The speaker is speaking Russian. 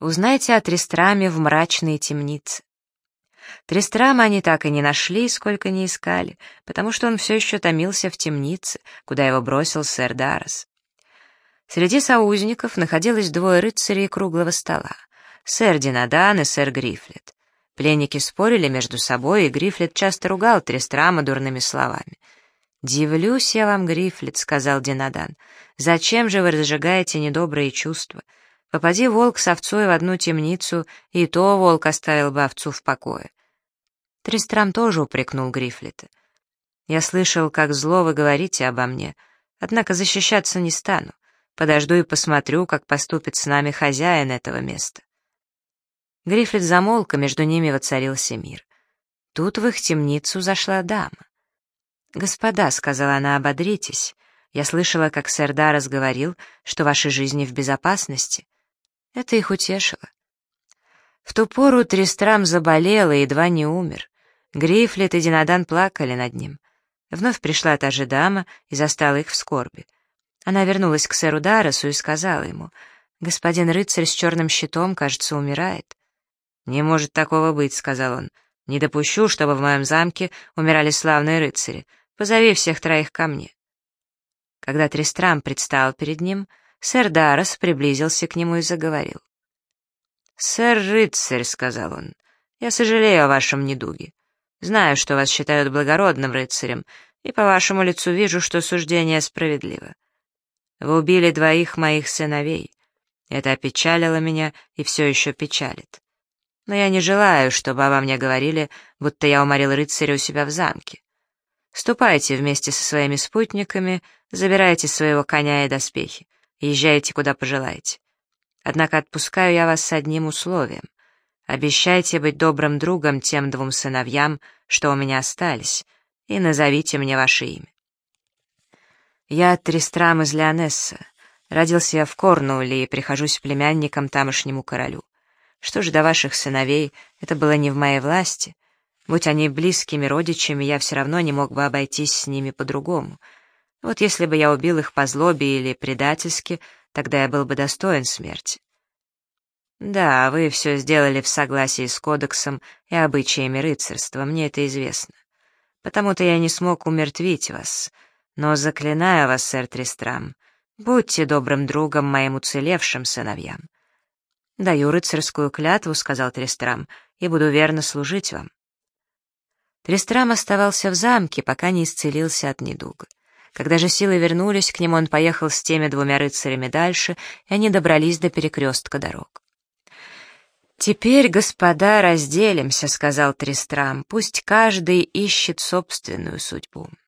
Узнайте о Трестраме в мрачной темнице. Трестрама они так и не нашли, сколько не искали, потому что он все еще томился в темнице, куда его бросил сэр Даррес. Среди соузников находилось двое рыцарей круглого стола — сэр Динадан и сэр Грифлет. Пленники спорили между собой, и Грифлет часто ругал Трестрама дурными словами. «Дивлюсь я вам, Грифлет», — сказал Динадан. «Зачем же вы разжигаете недобрые чувства? Попади волк с овцой в одну темницу, и то волк оставил бы овцу в покое. Тристрам тоже упрекнул Грифлета. «Я слышал, как зло вы говорите обо мне, однако защищаться не стану. Подожду и посмотрю, как поступит с нами хозяин этого места». Грифлет замолк, и между ними воцарился мир. Тут в их темницу зашла дама. «Господа», — сказала она, — «ободритесь. Я слышала, как сэр Даррес говорил, что ваши жизни в безопасности. Это их утешило. В ту пору Тристрам заболел и едва не умер. Грифлет и Динадан плакали над ним. Вновь пришла та же дама и застала их в скорби. Она вернулась к сэру Дарресу и сказала ему, «Господин рыцарь с черным щитом, кажется, умирает». «Не может такого быть», — сказал он. «Не допущу, чтобы в моем замке умирали славные рыцари. Позови всех троих ко мне». Когда Тристрам предстал перед ним, Сэр Даррес приблизился к нему и заговорил. «Сэр рыцарь», — сказал он, — «я сожалею о вашем недуге. Знаю, что вас считают благородным рыцарем, и по вашему лицу вижу, что суждение справедливо. Вы убили двоих моих сыновей. Это опечалило меня и все еще печалит. Но я не желаю, чтобы обо мне говорили, будто я уморил рыцаря у себя в замке. Ступайте вместе со своими спутниками, забирайте своего коня и доспехи. Езжайте, куда пожелаете. Однако отпускаю я вас с одним условием. Обещайте быть добрым другом тем двум сыновьям, что у меня остались, и назовите мне ваше имя. Я Тристрам из Леонесса. Родился я в Корнуолле и прихожусь племянником тамошнему королю. Что же до ваших сыновей, это было не в моей власти. Будь они близкими родичами, я все равно не мог бы обойтись с ними по-другому — вот если бы я убил их по злобе или предательски, тогда я был бы достоин смерти. Да, вы все сделали в согласии с кодексом и обычаями рыцарства, мне это известно. Потому-то я не смог умертвить вас. Но заклинаю вас, сэр Тристрам, будьте добрым другом моим уцелевшим сыновьям. «Даю рыцарскую клятву», — сказал Тристрам, — «и буду верно служить вам». Тристрам оставался в замке, пока не исцелился от недуга. Когда же силы вернулись к нему, он поехал с теми двумя рыцарями дальше, и они добрались до перекрестка дорог. «Теперь, господа, разделимся», — сказал Тристрам, — «пусть каждый ищет собственную судьбу».